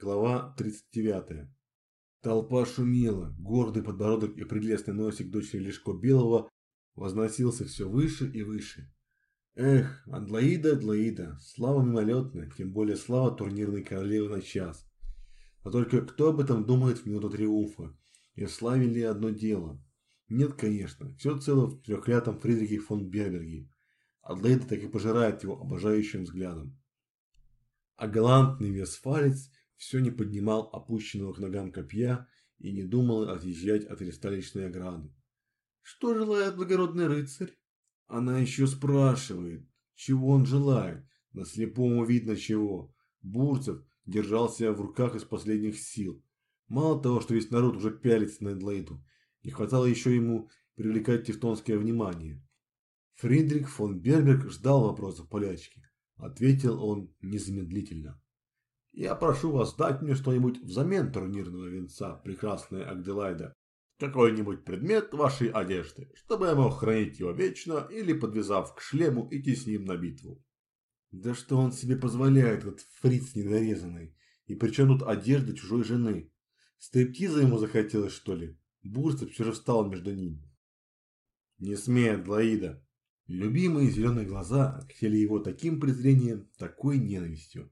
Глава 39. Толпа шумела, гордый подбородок и прелестный носик дочери Лешко Белого возносился все выше и выше. Эх, Адлоида, Адлоида, слава мимолетная, тем более слава турнирной королевы на час. Но только кто об этом думает в минуту триумфа? И в славе ли одно дело? Нет, конечно, все цело в трехлятом Фридрихе фон Берберге. Адлоида так и пожирает его обожающим взглядом. А галантный весфалец все не поднимал опущенного к ногам копья и не думал отъезжать от ресталищной ограды. Что желает благородный рыцарь? Она еще спрашивает, чего он желает. На слепому видно чего. Бурцев держался в руках из последних сил. Мало того, что весь народ уже пялится на Эдлейду, не хватало еще ему привлекать тевтонское внимание. Фридрих фон Берберг ждал вопросов полячки. Ответил он незамедлительно. Я прошу вас дать мне что-нибудь взамен турнирного венца, прекрасная Агделайда. Какой-нибудь предмет вашей одежды, чтобы я мог хранить его вечно или, подвязав к шлему, идти с ним на битву. Да что он себе позволяет, этот фриц недорезанный? И при чем тут одежда чужой жены? Стриптиза ему захотелось, что ли? Бурцев все же встал между ними. Не смей, Адлоида. Любимые зеленые глаза окатили его таким презрением, такой ненавистью.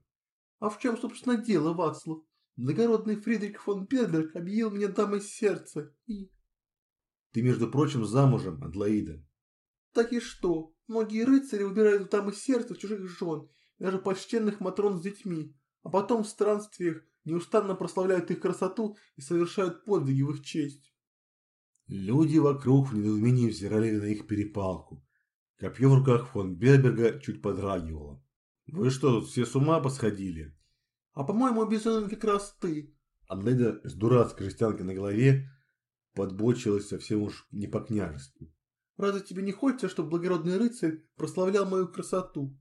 А в чем, собственно, дело, Вацлав? Благородный Фридрих фон Берберг объявил меня дамой сердца и... Ты, между прочим, замужем, Адлоида. Так и что? Многие рыцари убирают дамы сердца чужих жен, даже почтенных матрон с детьми, а потом в странствиях неустанно прославляют их красоту и совершают подвиги в их честь. Люди вокруг в недоумении взирали на их перепалку. Копье в руках фон Берберга чуть подрагивало. Вы что, тут все с ума посходили? А по-моему, безумен как раз ты. Адледа с дурацкой жестянкой на голове подбочилась совсем уж не по-княжески. Разве тебе не хочется, чтобы благородный рыцарь прославлял мою красоту?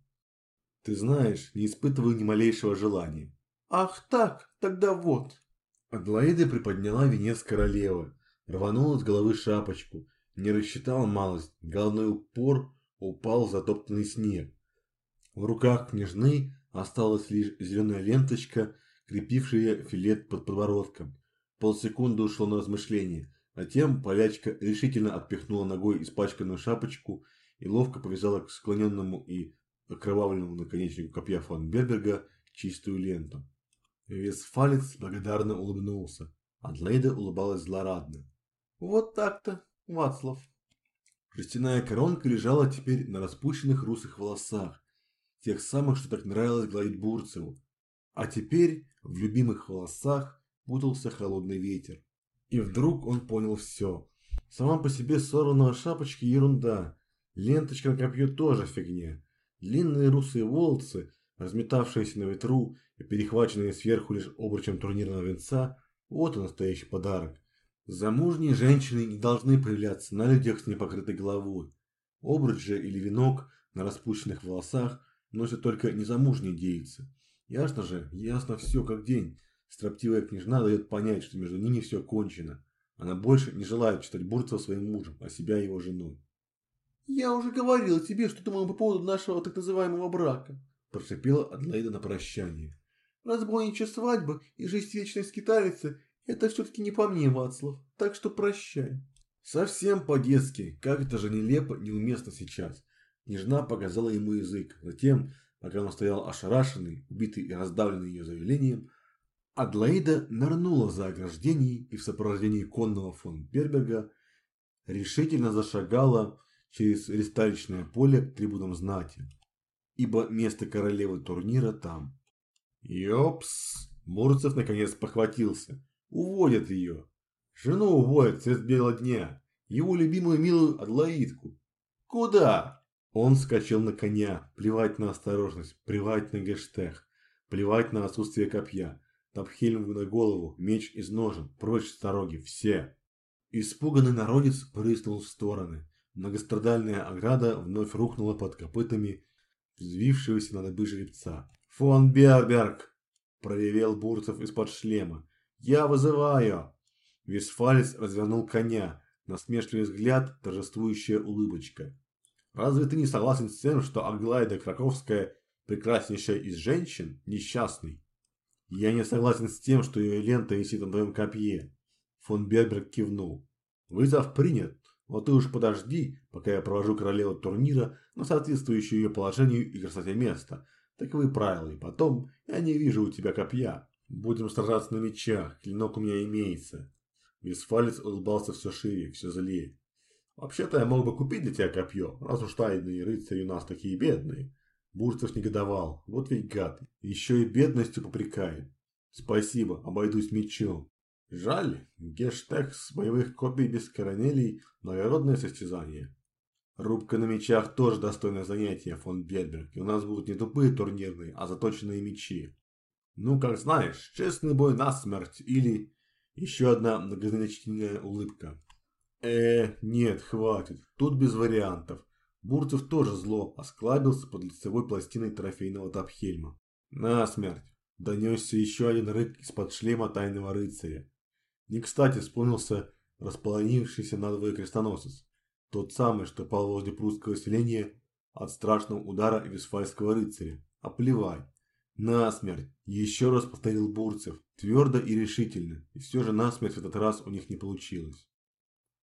Ты знаешь, не испытываю ни малейшего желания. Ах так, тогда вот. Адлоида приподняла венец королевы, рванула с головы шапочку, не рассчитала малость, головной упор упал в затоптанный снег. В руках княжны осталась лишь зеленая ленточка, крепившая филет под подбородком. Полсекунды ушло на размышление. Затем полячка решительно отпихнула ногой испачканную шапочку и ловко повязала к склоненному и окровавленному наконечнику копья фон Берберга чистую ленту. Весфалец благодарно улыбнулся. Адлейда улыбалась злорадно. «Вот так-то, Вацлав». Жестяная коронка лежала теперь на распущенных русых волосах, тех самых, что так нравилось гладить Бурцеву. А теперь в любимых волосах путался холодный ветер. И вдруг он понял все. Сама по себе сорванная шапочка ерунда. Ленточка на копье тоже фигня. Длинные русые волосы, разметавшиеся на ветру и перехваченные сверху лишь обручем турнирного венца, вот и настоящий подарок. Замужние женщины не должны появляться на людях с непокрытой головой. Обруч же или венок на распущенных волосах носят только незамужние девицы. Ясно же, ясно все как день. Строптивая княжна дает понять, что между ними все кончено. Она больше не желает считать Бурцева своим мужем, а себя его женой. «Я уже говорила тебе, что думаю по поводу нашего так называемого брака», прошипела Адлайда на прощание. «Разбойничья свадьба и жизнь вечной скиталицы – это все-таки не по мне, Вацлав, так что прощай». Совсем по-детски, как это же нелепо, неуместно сейчас. Княжна показала ему язык. Затем, пока он стоял ошарашенный, убитый и раздавленный ее заявлением, Адлоида нырнула за ограждение и в сопровождении конного фон Берберга решительно зашагала через ристалищное поле к трибунам знати, ибо место королевы турнира там. Йопс! Мурцев наконец похватился. Уводят ее. Жену уводят средь бела дня. Его любимую милую Адлоидку. Куда? Он скачал на коня, плевать на осторожность, плевать на гештег, плевать на отсутствие копья. Тапхельм на голову, меч из ножен, прочь с дороги, все. Испуганный народец прыснул в стороны. Многострадальная ограда вновь рухнула под копытами взвившегося на дыбы жеребца. «Фон Берберг!» – проревел Бурцев из-под шлема. «Я вызываю!» Висфалец развернул коня. Насмешливый взгляд, торжествующая улыбочка. Разве ты не согласен с тем, что Аглайда Краковская прекраснейшая из женщин, несчастный? Я не согласен с тем, что ее лента висит на твоем копье. Фон Берберг кивнул. Вызов принят. Вот ты уж подожди, пока я провожу королеву турнира на соответствующее ее положению и красоте место. Таковы правила, и потом я не вижу у тебя копья. Будем сражаться на мечах, клинок у меня имеется. Висфалец улыбался все шире, все злее. Вообще-то я мог бы купить для тебя копье, раз уж тайные рыцари у нас такие бедные. Бурцев негодовал. Вот ведь гад. Еще и бедностью попрекает. Спасибо, обойдусь мечом. Жаль, гештекс боевых копий без коронелей – благородное состязание. Рубка на мечах тоже достойное занятие, фон Бельберг, и у нас будут не тупые турнирные, а заточенные мечи. Ну, как знаешь, честный бой на смерть или... Еще одна многозначительная улыбка. Э, нет, хватит, тут без вариантов. Бурцев тоже зло осклабился под лицевой пластиной трофейного топхельма. На смерть! Донесся еще один рык из-под шлема тайного рыцаря. Не кстати вспомнился расположившийся надвое крестоносец. Тот самый, что пал возле прусского селения от страшного удара висфальского рыцаря. А плевай. Насмерть. Еще раз повторил Бурцев. Твердо и решительно. И все же насмерть в этот раз у них не получилось.